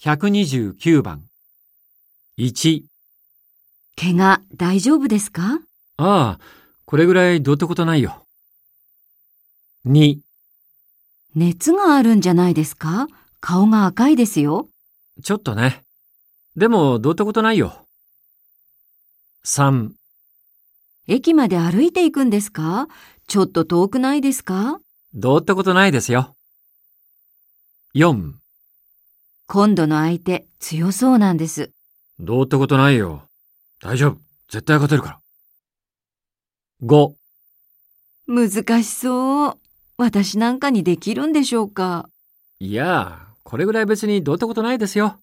129番。1、怪我大丈夫ですか？ああ、これぐらいどうってことないよ。2、熱があるんじゃないですか？顔が赤いですよ。ちょっとね。でもどうってことないよ。3、駅まで歩いていくんですか？ちょっと遠くないですか？どうってことないですよ。4、今度の相手強そうなんです。どうってことないよ。大丈夫。絶対勝てるから。5、難しそう。私なんかにできるんでしょうかいやあ、これぐらい別にどうってことないですよ。